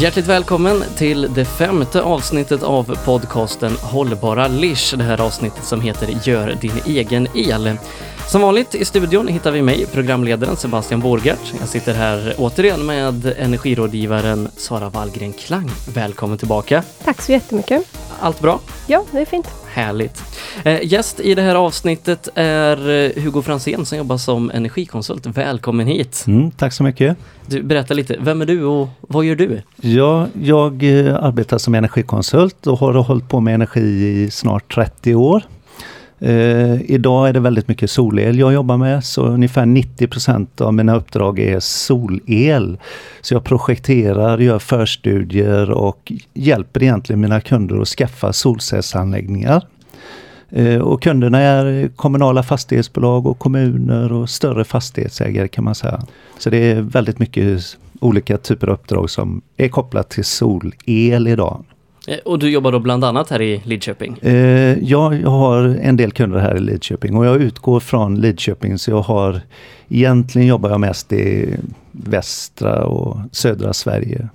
Hjärtligt välkommen till det femte avsnittet av podcasten Hållbara Lish. Det här avsnittet som heter Gör din egen el. Som vanligt i studion hittar vi mig, programledaren Sebastian Borgart. Jag sitter här återigen med energirådgivaren Sara Wallgren Klang. Välkommen tillbaka. Tack så jättemycket. Allt bra? Ja, det är fint. Härligt. Eh, gäst i det här avsnittet är eh, Hugo Fransén som jobbar som energikonsult. Välkommen hit! Mm, tack så mycket! Du, berätta lite, vem är du och vad gör du? Ja, jag eh, arbetar som energikonsult och har hållit på med energi i snart 30 år. Eh, idag är det väldigt mycket solel jag jobbar med, så ungefär 90% av mina uppdrag är solel. Så jag projekterar, gör förstudier och hjälper egentligen mina kunder att skaffa solcellsanläggningar. Eh, och kunderna är kommunala fastighetsbolag och kommuner och större fastighetsägare kan man säga. Så det är väldigt mycket olika typer av uppdrag som är kopplat till solel idag. Eh, och du jobbar då bland annat här i Lidköping? Eh, ja, jag har en del kunder här i Lidköping och jag utgår från Lidköping så jag har Egentligen jobbar jag mest i västra och södra Sverige.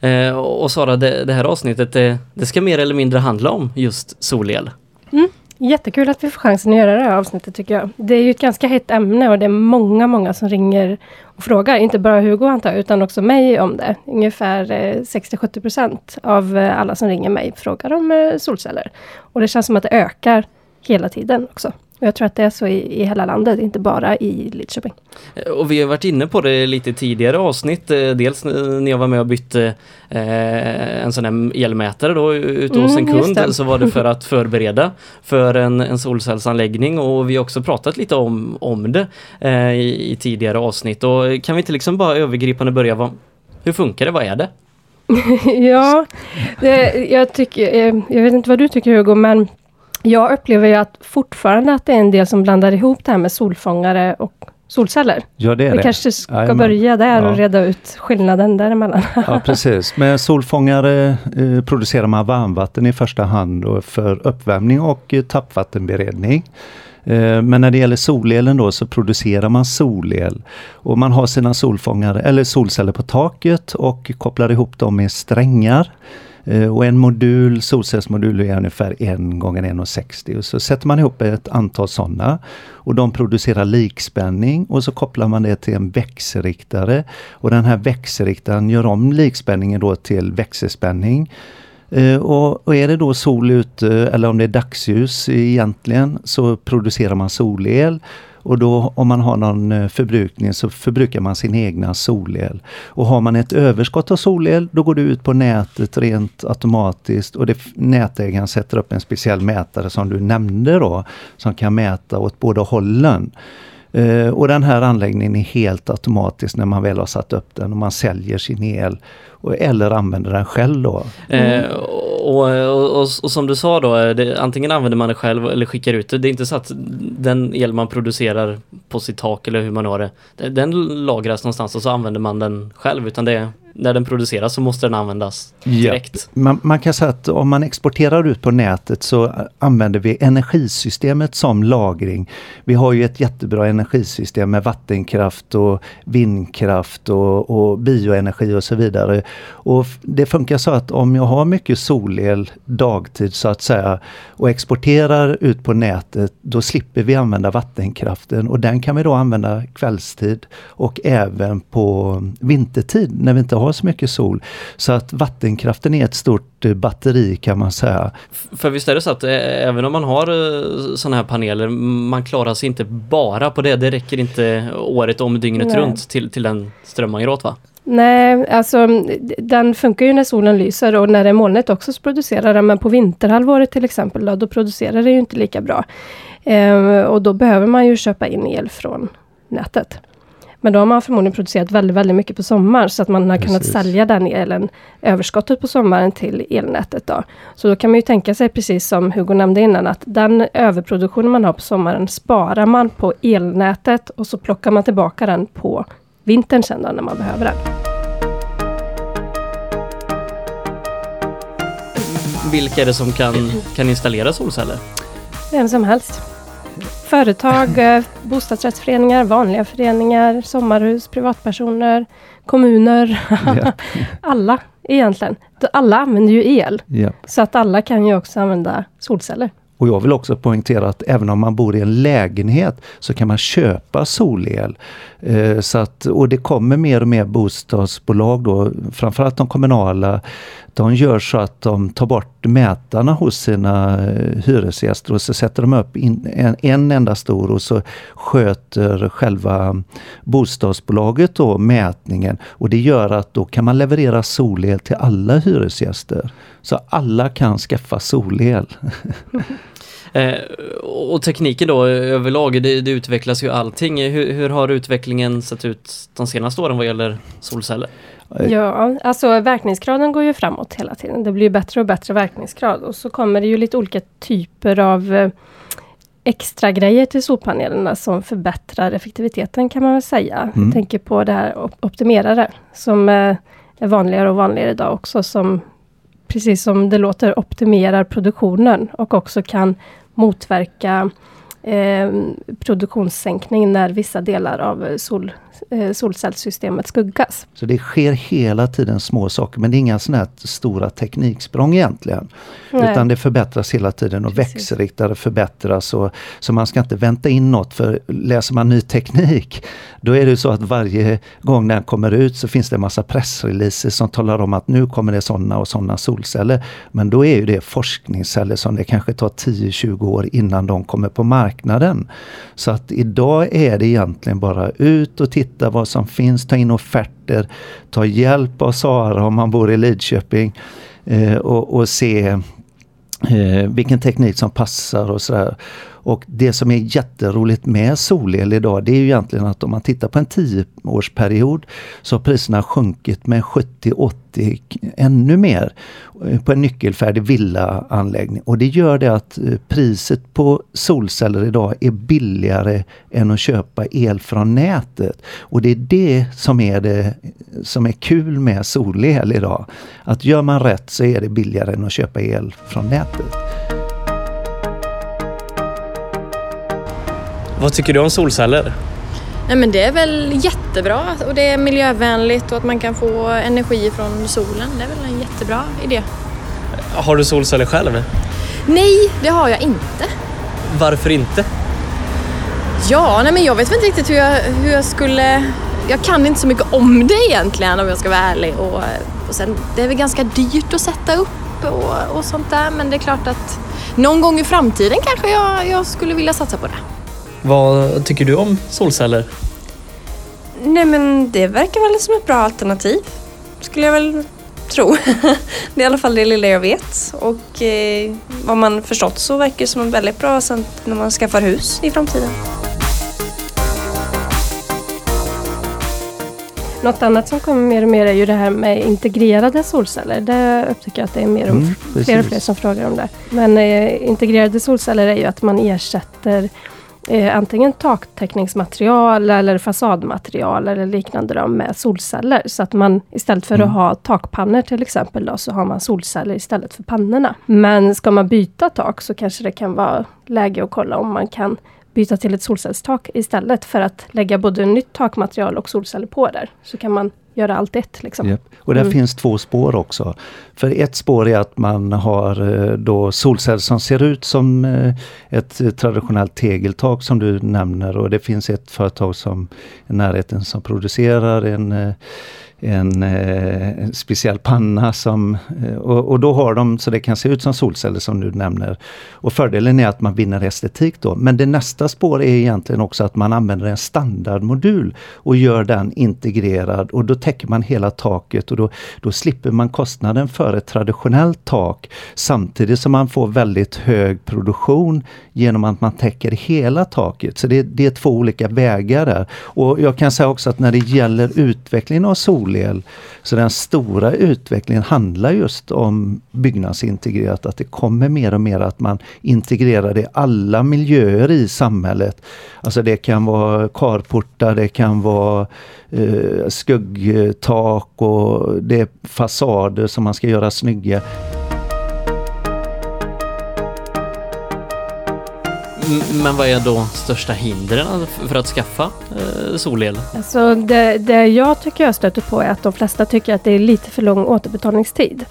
Eh, och Sara, det, det här avsnittet det, det, ska mer eller mindre handla om just solel. Mm. Jättekul att vi får chansen att göra det här avsnittet tycker jag. Det är ju ett ganska hett ämne och det är många, många som ringer och frågar. Inte bara Hugo antar utan också mig om det. Ungefär eh, 60-70% av eh, alla som ringer mig frågar om eh, solceller. Och det känns som att det ökar hela tiden också. Och jag tror att det är så i, i hela landet, inte bara i Lidköping. Eh, och vi har varit inne på det lite tidigare avsnitt. Eh, dels när jag var med och bytte eh, en sån här elmätare då ute hos en mm, kund så var det för att förbereda för en, en solcellsanläggning och vi har också pratat lite om, om det i, i, tidigare avsnitt. Och kan vi inte liksom bara övergripande börja, vad, hur funkar det, vad är det? ja, det, jag tycker, jag vet inte vad du tycker Hugo, men jag upplever ju att fortfarande att det är en del som blandar ihop det här med solfångare och solceller. Ja, det är Vi det. kanske ska Jajamän. börja där och reda ut skillnaden däremellan. ja, precis. Med solfångare eh, producerar man varmvatten i första hand för uppvärmning och eh, tappvattenberedning. Eh, men när det gäller solelen då så producerar man solel. Och man har sina solfångare eller solceller på taket och kopplar ihop dem med strängar. Eh, och en modul, solcellsmodul är ungefär 1x160 så sätter man ihop ett antal sådana. Och de producerar likspänning och så kopplar man det till en växelriktare. Och den här växelriktaren gör om likspänningen då till växelspänning. Eh, och, och, är det då sol ute eh, eller om det är dagsljus egentligen så producerar man solel och då om man har någon eh, förbrukning så förbrukar man sin egna solel. Och har man ett överskott av solel då går det ut på nätet rent automatiskt och det, nätägaren sätter upp en speciell mätare som du nämnde då som kan mäta åt båda hållen. Uh, och den här anläggningen är helt automatisk när man väl har satt upp den och man säljer sin el eller använder den själv då. Mm. Eh, och, och, och, och, som du sa då, det, antingen använder man det själv eller skickar ut det. Det är inte så att den el man producerar på sitt tak eller hur man har det, den lagras någonstans och så använder man den själv utan det är när den produceras så måste den användas direkt. Ja. Man, man, kan säga att om man exporterar ut på nätet så använder vi energisystemet som lagring. Vi har ju ett jättebra energisystem med vattenkraft och vindkraft och, och bioenergi och så vidare. Och det funkar så att om jag har mycket solel dagtid så att säga och exporterar ut på nätet, då slipper vi använda vattenkraften och den kan vi då använda kvällstid och även på vintertid när vi inte har så mycket sol. Så att vattenkraften är ett stort eh, batteri kan man säga. För visst är det så att eh, även om man har eh, sådana här paneler, man klarar sig inte bara på det. Det räcker inte året om dygnet Nej. runt till, till den ström man gör åt va? Nej, alltså den funkar ju när solen lyser och när det är molnigt också så producerar den, men på vinterhalvåret till exempel, då, då producerar det ju inte lika bra. Eh, och då behöver man ju köpa in el från nätet. Men då har man förmodligen producerat väldigt, väldigt mycket på sommar så att man har Precis. kunnat sälja den elen, överskottet på sommaren till elnätet. Då. Så då kan man ju tänka sig, precis som Hugo nämnde innan, att den överproduktionen man har på sommaren sparar man på elnätet och så plockar man tillbaka den på vintern sen då, när man behöver den. Vilka är det som kan, kan installera solceller? Vem som helst. företag, eh, bostadsrättsföreningar, vanliga föreningar, sommarhus, privatpersoner, kommuner. Ja. alla egentligen. Alla använder ju el. Ja. Så att alla kan ju också använda solceller. Och jag vill också poängtera att även om man bor i en lägenhet så kan man köpa solel. Eh, så att, och det kommer mer och mer bostadsbolag då, framförallt de kommunala, de gör så att de tar bort mätarna hos sina eh, hyresgäster och så sätter de upp in, en, en enda stor och så sköter själva bostadsbolaget då mätningen. Och det gör att då kan man leverera solel till alla hyresgäster. Så alla kan skaffa solel. Eh, och tekniken då överlag, det, det utvecklas ju allting. Hur, hur, har utvecklingen sett ut de senaste åren vad gäller solceller? Ja, alltså verkningsgraden går ju framåt hela tiden. Det blir bättre och bättre verkningsgrad och så kommer det ju lite olika typer av eh, extra grejer till solpanelerna som förbättrar effektiviteten kan man väl säga. Mm. Jag tänker på det här optimerare som eh, är vanligare och vanligare idag också som precis som det låter optimerar produktionen och också kan motverka eh, produktionssänkning när vissa delar av sol, solcellssystemet skuggas. Så det sker hela tiden små saker men det är inga sådana här stora tekniksprång egentligen. Nej. Utan det förbättras hela tiden och Precis. växelriktare förbättras. Och, så man ska inte vänta in något för läser man ny teknik då är det så att varje gång den kommer ut så finns det en massa pressreleaser som talar om att nu kommer det sådana och sådana solceller. Men då är ju det forskningsceller som det kanske tar 10-20 år innan de kommer på marknaden. Så att idag är det egentligen bara ut och titta vad som finns, ta in offerter, ta hjälp av Sara om man bor i Lidköping eh, och, och se eh, vilken teknik som passar och sådär. Och det som är jätteroligt med solel idag det är ju egentligen att om man tittar på en tioårsperiod så har priserna sjunkit med 70-80 ännu mer på en nyckelfärdig villaanläggning. Och det gör det att eh, priset på solceller idag är billigare än att köpa el från nätet. Och det är det som är det som är kul med solel idag. Att gör man rätt så är det billigare än att köpa el från nätet. Vad tycker du om solceller? Nej, men det är väl jättebra och det är miljövänligt och att man kan få energi från solen. Det är väl en jättebra idé. Har du solceller själv? Nej, det har jag inte. Varför inte? Ja, nej men jag vet inte riktigt hur jag, hur jag skulle... Jag kan inte så mycket om det egentligen om jag ska vara ärlig. Och, och sen, det är väl ganska dyrt att sätta upp och, och sånt där men det är klart att någon gång i framtiden kanske jag, jag skulle vilja satsa på det. Vad tycker du om solceller? Nej men det verkar väl som ett bra alternativ. Skulle jag väl tro. det är i alla fall det lilla jag vet. Och eh, vad man förstått så verkar det som en väldigt bra sen när man skaffar hus i framtiden. Något annat som kommer mer och mer är ju det här med integrerade solceller. Det upptäcker jag att det är mer och, mm, fler och fler som frågar om det. Men eh, integrerade solceller är ju att man ersätter eh, antingen taktäckningsmaterial eller fasadmaterial eller liknande då, med solceller. Så att man istället för mm. att ha takpannor till exempel då, så har man solceller istället för pannorna. Men ska man byta tak så kanske det kan vara läge att kolla om man kan byta till ett solcellstak istället för att lägga både nytt takmaterial och solceller på där. Så kan man göra allt ett. Liksom. Yep. Och där mm. finns två spår också. För ett spår är att man har eh, då solceller som ser ut som eh, ett traditionellt tegeltak som du nämner och det finns ett företag som i närheten som producerar en eh, en eh, speciell panna som, eh, och, och, då har de så det kan se ut som solceller som du nämner. Och fördelen är att man vinner estetik då. Men det nästa spår är egentligen också att man använder en standardmodul och gör den integrerad och då täcker man hela taket och då, då slipper man kostnaden för ett traditionellt tak samtidigt som man får väldigt hög produktion genom att man täcker hela taket. Så det, det är två olika vägar där. Och jag kan säga också att när det gäller utvecklingen av sol solel. Så den stora utvecklingen handlar just om byggnadsintegrerat, att det kommer mer och mer att man integrerar det i alla miljöer i samhället. Alltså det kan vara carportar, det kan vara eh, skuggtak och det är fasader som man ska göra snygga. Men vad är då största hindren för att skaffa eh, solel? Alltså det, det jag tycker jag stöter på är att de flesta tycker att det är lite för lång återbetalningstid.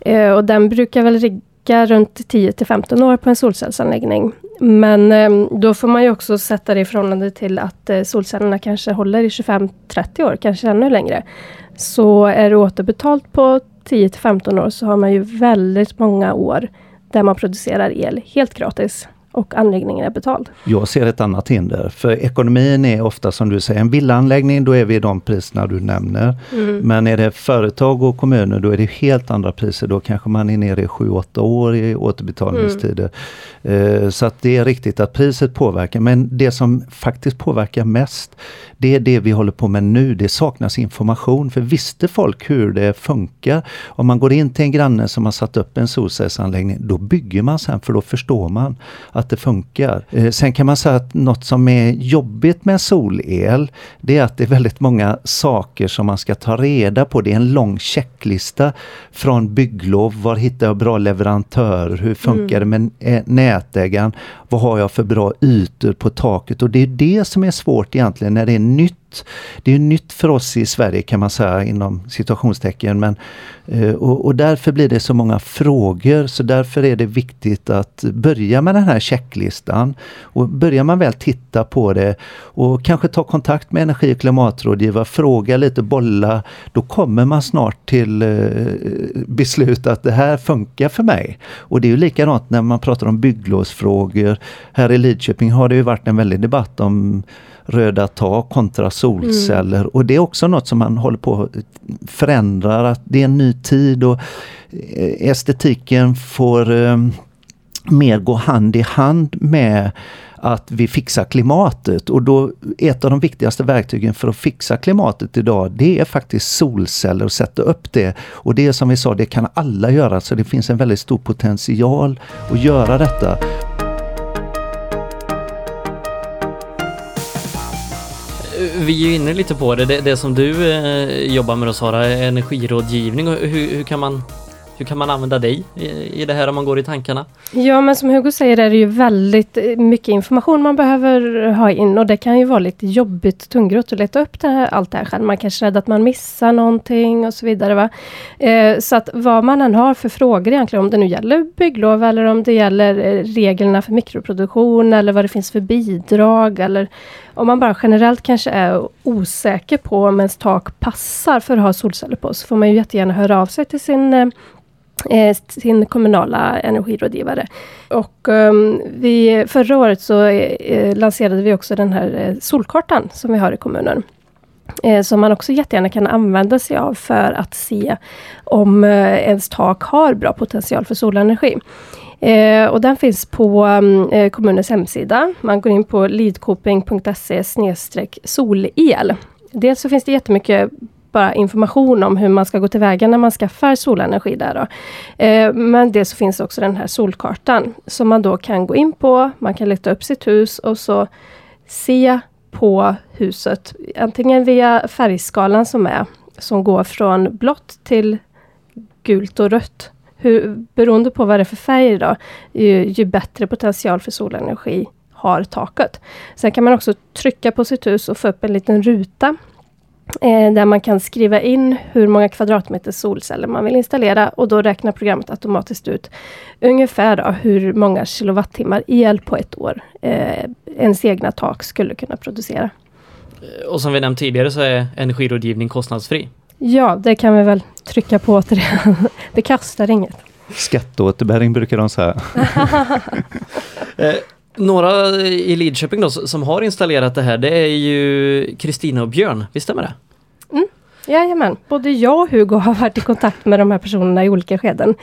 Eh, och den brukar väl ligga runt 10 till 15 år på en solcellsanläggning. Men eh, då får man ju också sätta det i förhållande till att eh, solcellerna kanske håller i 25-30 år, kanske ännu längre. Så är det återbetalt på 10 till 15 år så har man ju väldigt många år där man producerar el helt gratis och anläggningen är betald. Jag ser ett annat hinder, för ekonomin är ofta som du säger, en villaanläggning, då är vi i de priserna du nämner. Mm. Men är det företag och kommuner, då är det helt andra priser. Då kanske man är nere i 7-8 år i återbetalningstider. Mm. Så att det är riktigt att priset påverkar, men det som faktiskt påverkar mest, det är det vi håller på med nu. Det saknas information, för visste folk hur det funkar? Om man går in till en granne som har satt upp en solcellsanläggning, då bygger man sen, för då förstår man att det funkar. Eh, sen kan man säga att något som är jobbigt med solel, det är att det är väldigt många saker som man ska ta reda på. Det är en lång checklista från bygglov. Var hittar jag bra leverantörer? Hur funkar mm. det med nätägaren? Vad har jag för bra ytor på taket? Och det är det som är svårt egentligen när det är nytt det är nytt för oss i Sverige kan man säga inom situationstecken. Men, eh, och, och, därför blir det så många frågor. Så därför är det viktigt att börja med den här checklistan. Och börjar man väl titta på det och kanske ta kontakt med energi och klimatrådgivare, fråga lite, bolla. Då kommer man snart till eh, beslut att det här funkar för mig. Och det är ju likadant när man pratar om bygglovsfrågor. Här i Lidköping har det ju varit en väldig debatt om röda tak kontra solceller. Mm. Och det är också något som man håller på att förändra. Att det är en ny tid och eh, estetiken får um, mer gå hand i hand med att vi fixar klimatet. Och då ett av de viktigaste verktygen för att fixa klimatet idag, det är faktiskt solceller och sätta upp det. Och det som vi sa, det kan alla göra, så det finns en väldigt stor potential att göra detta. Vi är ju inne lite på det, det, det som du eh, jobbar med då Sara, energirådgivning. Och hur, hur, kan man hur kan man använda dig i, det här om man går i tankarna? Ja, men som Hugo säger är det ju väldigt eh, mycket information man behöver ha in och det kan ju vara lite jobbigt tungrot att leta upp det här, allt det här själv. Man kanske är rädd att man missar någonting och så vidare. Va? Eh, så att vad man än har för frågor egentligen, om det nu gäller bygglov eller om det gäller eh, reglerna för mikroproduktion eller vad det finns för bidrag eller om man bara generellt kanske är osäker på om ens tak passar för att ha solceller på, så får man ju jättegärna höra av sig till sin eh, eh, sin kommunala energirådgivare. Och um, vi, förra året så eh, eh, lanserade vi också den här eh, solkartan som vi har i kommunen. Eh, som man också jättegärna kan använda sig av för att se om eh, ens tak har bra potential för solenergi. Eh, och den finns på mm, eh, kommunens hemsida. Man går in på lidkoping.se solel. Dels så finns det jättemycket bara information om hur man ska gå tillväga när man skaffar solenergi där. Då. Eh, men dels så finns också den här solkartan som man då kan gå in på. Man kan leta upp sitt hus och så se på huset, antingen via färgskalan som är, som går från blått till gult och rött hur, beroende på vad det är för färg då, ju, ju bättre potential för solenergi har taket. Sen kan man också trycka på sitt hus och få upp en liten ruta eh, där man kan skriva in hur många kvadratmeter solceller man vill installera och då räknar programmet automatiskt ut ungefär då, hur många kilowattimmar el på ett år eh, ens egna tak skulle kunna producera. Och som vi nämnt tidigare så är energirådgivning kostnadsfri. Ja, det kan vi väl trycka på återigen. det kostar inget. Skatteåterbäring brukar de säga. eh, några i Lidköping då, som har installerat det här, det är ju Kristina och Björn, visst stämmer det? Mm. Jajamän, både jag och Hugo har varit i kontakt med de här personerna i olika skeden.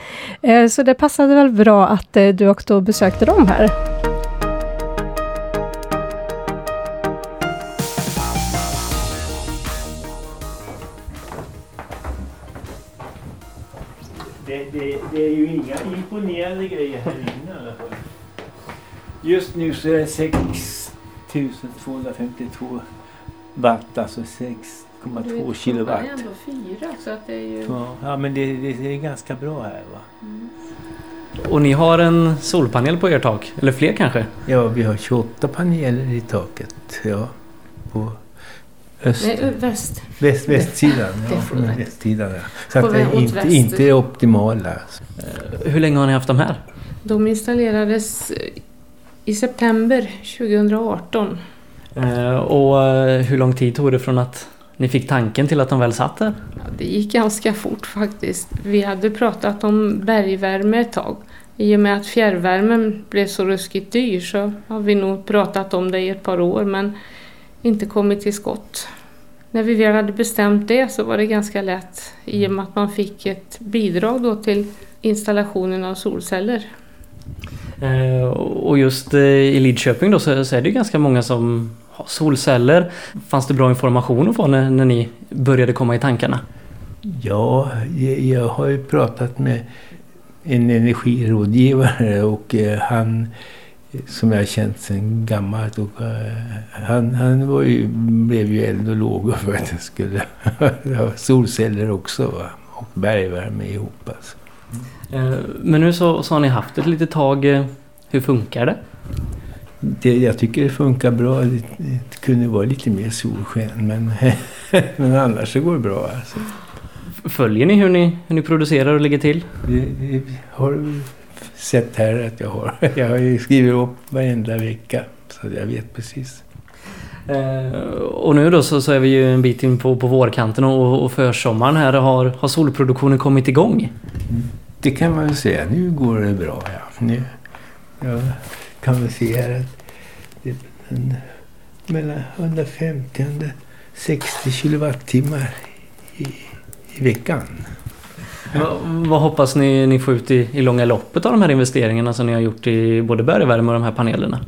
Eh, så det passade väl bra att eh, du också besökte dem här. Det, det, är ju inga imponerande grejer här inne i alla fall. Just nu så är det 6252 watt, alltså 6,2 kilowatt. Det är ändå fyra så att det är ju... Ja, ja men det, det, är ganska bra här va. Mm. Och ni har en solpanel på ert tak, eller fler kanske? Ja, vi har 28 paneler i taket. Ja, på öst, Nej, väst. väst, västsidan. Ja, västsidan. Ja. Så att är mot inte, väster. inte optimala. Hur länge har ni haft de här? De installerades eh, i september 2018. Eh, Och eh, hur lång tid tog det från att ni fick tanken till att de väl satt där? Ja, det gick ganska fort faktiskt. Vi hade pratat om bergvärme ett tag. I och med att fjärrvärmen blev så ruskigt dyr så har vi nog pratat om det i ett par år men inte kommit till skott. När vi väl hade bestämt det så var det ganska lätt i och med att man fick ett bidrag då till installationen av solceller. Eh, Och just eh, i Lidköping då så är det ju ganska många som har solceller. Fanns det bra information att få när, när ni började komma i tankarna? Ja, jag, har ju pratat med en energirådgivare och eh, han eh, som jag känt sedan gammalt. Och, eh, han han var ju, blev ju eld och lågor för att jag skulle ha solceller också va? och bergvärme ihop. Alltså. Eh, Men nu så, så har ni haft ett litet tag. eh, Hur funkar det? Det, jag tycker det funkar bra. Det, det kunde vara lite mer solsken men, men annars så går det bra. Alltså. Följer ni hur ni, hur ni producerar och ligger till? Det, det har sett här att jag har. Jag har ju skrivit upp varenda vecka så jag vet precis. Eh, Och nu då så, så är vi ju en bit in på, på vårkanten och, och försommaren här. Har, har solproduktionen kommit igång? Det kan man väl säga. Nu går det bra. Ja. Nu, jag kan väl se här att det är en, mellan 150 och 160 kilowattimmar i, i veckan. Va, vad hoppas ni, ni får ut i, i långa loppet av de här investeringarna som ni har gjort i både bergvärme och de här panelerna?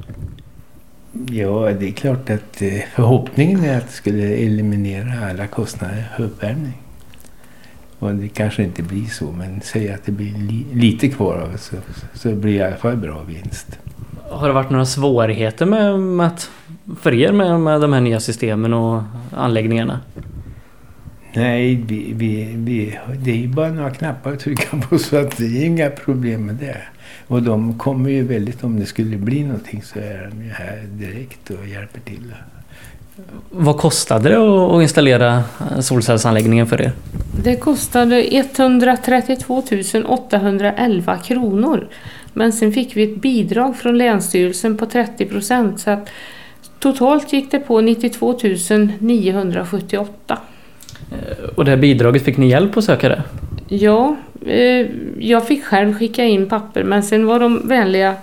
Ja, det är klart att eh, förhoppningen är att det skulle eliminera alla kostnader för uppvärmning. Och det kanske inte blir så, men säg att det blir li, lite kvar av så, så blir det i alla fall bra vinst. Har det varit några svårigheter med, med att, för er med, med de här nya systemen och anläggningarna? Nej, vi, vi, vi, det är ju bara några knappar att trycka på så att det är inga problem med det. Och de kommer ju väldigt, om det skulle bli någonting så är de ju här direkt och hjälper till. Vad kostade det att, att installera solcellsanläggningen för er? Det kostade 132 811 kronor. Men sen fick vi ett bidrag från Länsstyrelsen på 30 procent. Så att totalt gick det på 92 978. Och det här bidraget, fick ni hjälp att söka det? Ja, eh, jag fick själv skicka in papper men sen var de vänliga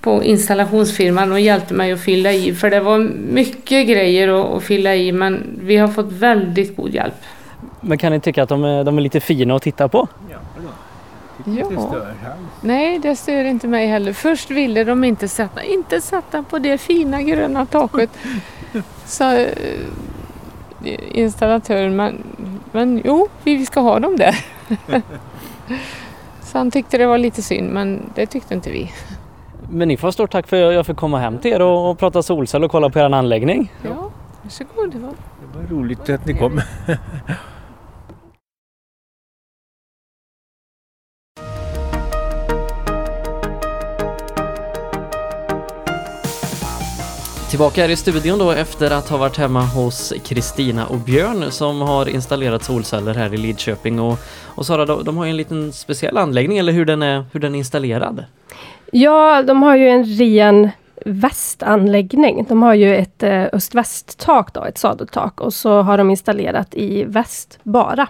på installationsfirman och hjälpte mig att fylla i. För det var mycket grejer att, fylla i men vi har fått väldigt god hjälp. Men kan ni tycka att de är, de är lite fina att titta på? Ja. Nej, det stör inte mig heller. Först ville de inte sätta, inte sätta på det fina gröna taket. Så eh, installatören, men, men jo, vi ska ha dem där. Så han tyckte det var lite synd, men det tyckte inte vi. Men ni får stort tack för att jag fick komma hem till er och, och prata solcell och kolla på er anläggning. Ja, varsågod. Det var Det var roligt att ni kom. Tillbaka här i studion då efter att ha varit hemma hos Kristina och Björn som har installerat solceller här i Lidköping. Och, och Sara, de, de har ju en liten speciell anläggning eller hur den är, hur den är installerad. Ja, de har ju en ren västanläggning. De har ju ett eh, öst-väst-tak, ett sadeltak, och så har de installerat i väst bara.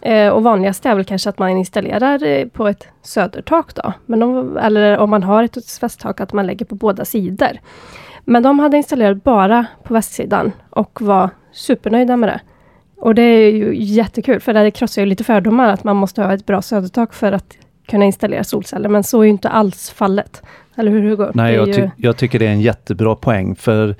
Eh, och vanligast är väl kanske att man installerar eh, på ett södertak då. Men om, eller om man har ett öst-väst-tak, att man lägger på båda sidor. Men de hade installerat bara på västsidan och var supernöjda med det. Och det är ju jättekul, för det krossar ju lite fördomar att man måste ha ett bra södertak för att kunna installera solceller. Men så är ju inte alls fallet. Eller hur Hugo? Nej, jag, ju- ty jag tycker det är en jättebra poäng för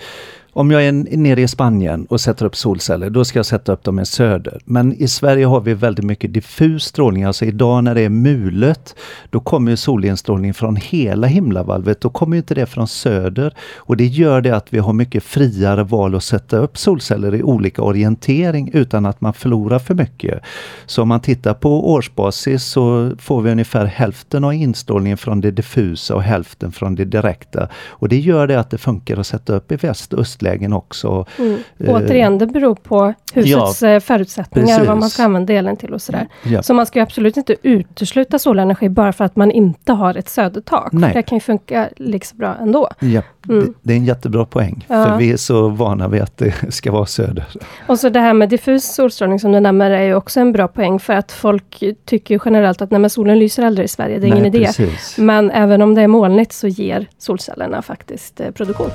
om jag är nere i Spanien och sätter upp solceller, då ska jag sätta upp dem i söder. Men i Sverige har vi väldigt mycket diffus strålning. Alltså idag när det är mulet, då kommer solinstrålning från hela himlavalvet. Då kommer inte det från söder. Och det gör det att vi har mycket friare val att sätta upp solceller i olika orientering utan att man förlorar för mycket. Så om man tittar på årsbasis så får vi ungefär hälften av instrålningen från det diffusa och hälften från det direkta. Och det gör det att det funkar att sätta upp i väst och östlägen också. Mm. Återigen, det beror på husets ja, eh, förutsättningar, precis. vad man ska använda elen till och sådär. Ja. Så man ska absolut inte utesluta solenergi bara för att man inte har ett södertak. Nej. Det kan ju funka liksom bra ändå. Ja, mm. det, det, är en jättebra poäng, ja. för vi är så vana vid att det ska vara söder. Och så det här med diffus solstrålning som du nämner är ju också en bra poäng, för att folk tycker generellt att nej, solen lyser aldrig i Sverige, det är nej, ingen idé. Precis. Men även om det är molnigt så ger solcellerna faktiskt eh, produktion.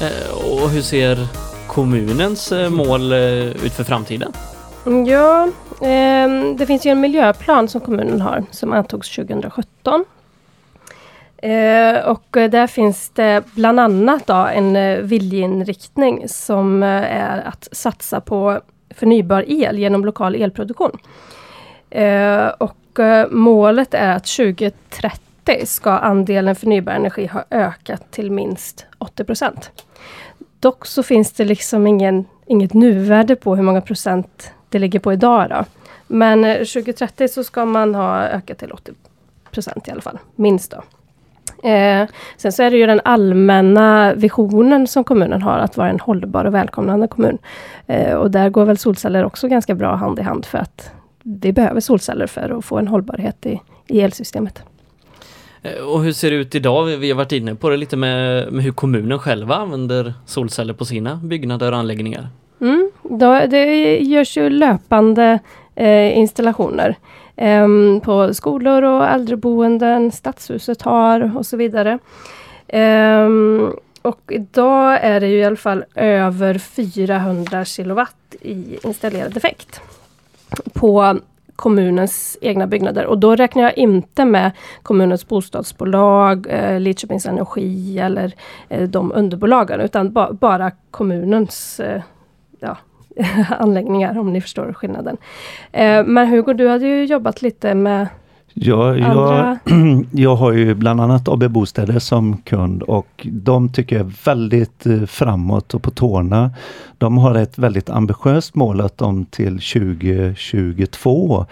Eh, och hur ser kommunens eh, mål eh, ut för framtiden? Ja, ehm, det finns ju en miljöplan som kommunen har som antogs 2017. och där finns det bland annat då en viljeinriktning som är att satsa på förnybar el genom lokal elproduktion. Och målet är att 2030 ska andelen förnybar energi ha ökat till minst 80% Dock så finns det liksom ingen, inget nuvärde på hur många procent det ligger på idag. Då. Men eh, 2030 så ska man ha ökat till 80% i alla fall, minst. då. Eh, sen så är det ju den allmänna visionen som kommunen har, att vara en hållbar och välkomnande kommun. Eh, och där går väl solceller också ganska bra hand i hand, för att vi behöver solceller för att få en hållbarhet i, i elsystemet. Eh, och hur ser det ut idag? Vi har varit inne på det lite med, med hur kommunen själva använder solceller på sina byggnader och anläggningar. Mm, då, det görs ju löpande eh, installationer eh, på skolor och äldreboenden, Stadshuset har och så vidare. Eh, och idag är det ju i alla fall över 400 kilowatt i installerad effekt på kommunens egna byggnader. Och då räknar jag inte med kommunens bostadsbolag, eh, Lidköpings Energi eller eh, de underbolagen, utan ba bara kommunens eh, ja, anläggningar, om ni förstår skillnaden. Eh, men Hugo, du hade ju jobbat lite med Ja, jag, jag har ju bland annat AB Bostäder som kund och de tycker jag är väldigt eh, framåt och på tårna. De har ett väldigt ambitiöst mål att de till 2022 Eh,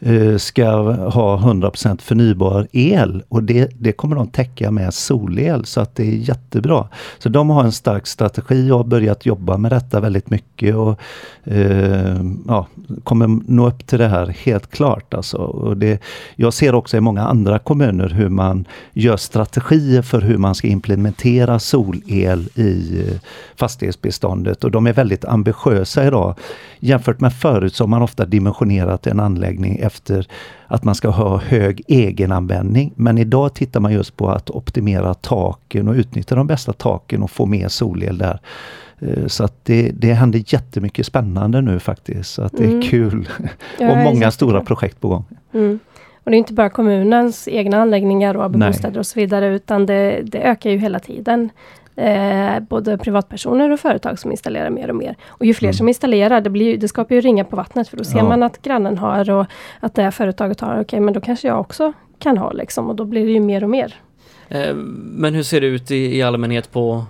Eh, ska ha 100% förnybar el och det, det kommer de täcka med solel så att det är jättebra. Så de har en stark strategi och har börjat jobba med detta väldigt mycket och eh, ja, kommer nå upp till det här helt klart. Alltså. Och det, jag ser också i många andra kommuner hur man gör strategier för hur man ska implementera solel i eh, fastighetsbeståndet och de är väldigt ambitiösa idag. Jämfört med förut så har man ofta dimensionerat en anläggning efter att man ska ha hög egenanvändning. Men idag tittar man just på att optimera taken och utnyttja de bästa taken och få mer solel där. Eh, så att det, det händer jättemycket spännande nu faktiskt. Så att det är mm. kul. Ja, och många stora projekt på gång. Mm. Och det är inte bara kommunens egna anläggningar och bostäder och så vidare, utan det, det ökar ju hela tiden eh, både privatpersoner och företag som installerar mer och mer. Och ju fler mm. som installerar, det, blir, det skapar ju ringar på vattnet, för då ser ja. man att grannen har och att det företaget har, okej okay, men då kanske jag också kan ha liksom, och då blir det ju mer och mer. Eh, men hur ser det ut i, i allmänhet på,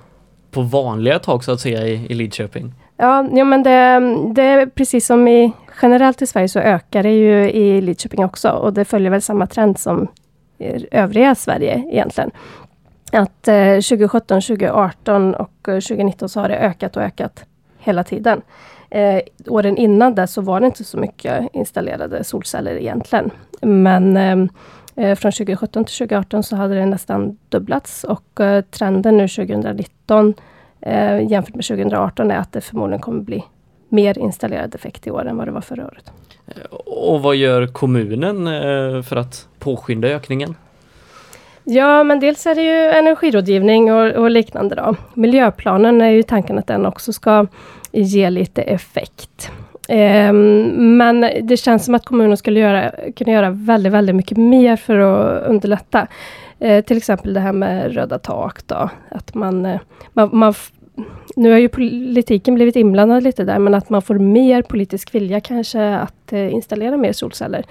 på vanliga tak så att säga i, i Lidköping? Ja, ja men det, det är precis som i generellt i Sverige så ökar det ju i Lidköping också och det följer väl samma trend som övriga Sverige egentligen att eh, 2017, 2018 och eh, 2019 så har det ökat och ökat hela tiden. Eh, åren innan det så var det inte så mycket installerade solceller egentligen. Men eh, eh från 2017 till 2018 så hade det nästan dubblats och eh, trenden nu 2019 eh, jämfört med 2018 är att det förmodligen kommer bli mer installerad effekt i år än vad det var förra året. Eh, och vad gör kommunen för att påskynda ökningen? Ja, men dels är det ju energirådgivning och, och, liknande. Då. Miljöplanen är ju tanken att den också ska ge lite effekt. Um, men det känns som att kommunen skulle göra, kunna göra väldigt, väldigt mycket mer för att underlätta. Uh, till exempel det här med röda tak då. Att man, uh, man, man nu har ju politiken blivit inblandad lite där, men att man får mer politisk vilja kanske att uh, installera mer solceller.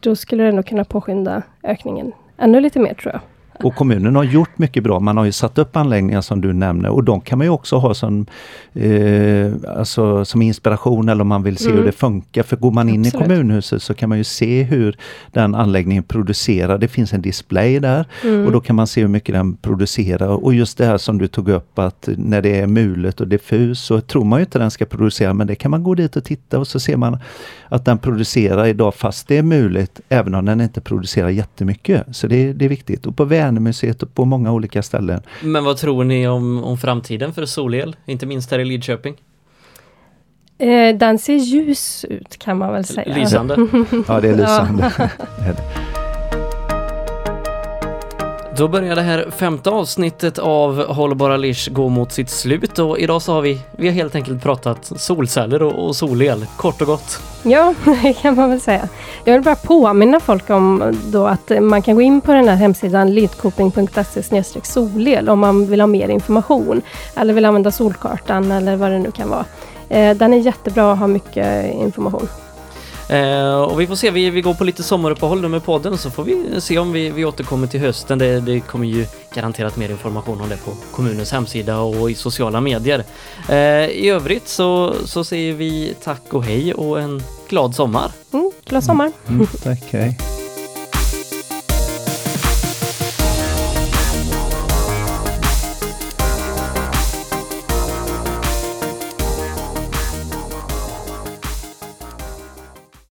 Då skulle det nog kunna påskynda ökningen ännu lite mer tror jag. Och kommunen har gjort mycket bra. Man har ju satt upp anläggningar som du nämner och de kan man ju också ha som, eh, alltså, som inspiration eller om man vill se mm. hur det funkar. För går man in Absolut. i kommunhuset så kan man ju se hur den anläggningen producerar. Det finns en display där mm. och då kan man se hur mycket den producerar. Och just det här som du tog upp att när det är mulet och diffus så tror man ju inte den ska producera men det kan man gå dit och titta och så ser man att den producerar idag fast det är mulet även om den inte producerar jättemycket. Så det, det är viktigt. Och på Vänermuseet och på många olika ställen. Men vad tror ni om, om framtiden för solel? Inte minst här i Lidköping? Eh, den ser ljus ut kan man väl säga. Lysande. ja, det är lysande. Då börjar det här femte avsnittet av Hållbara Lish gå mot sitt slut och idag så har vi, vi har helt enkelt pratat solceller och, och solel, kort och gott. Ja, det kan man väl säga. Jag vill bara påminna folk om då att man kan gå in på den här hemsidan lidkoping.se solel om man vill ha mer information eller vill använda solkartan eller vad det nu kan vara. Eh, den är jättebra och har mycket information. Eh, och vi får se, vi, vi går på lite sommaruppehåll nu med podden så får vi se om vi, vi återkommer till hösten. Det, det kommer ju garanterat mer information om det på kommunens hemsida och i sociala medier. Eh, I övrigt så, så säger vi tack och hej och en glad sommar. Mm, glad sommar. Mm, tack, hej.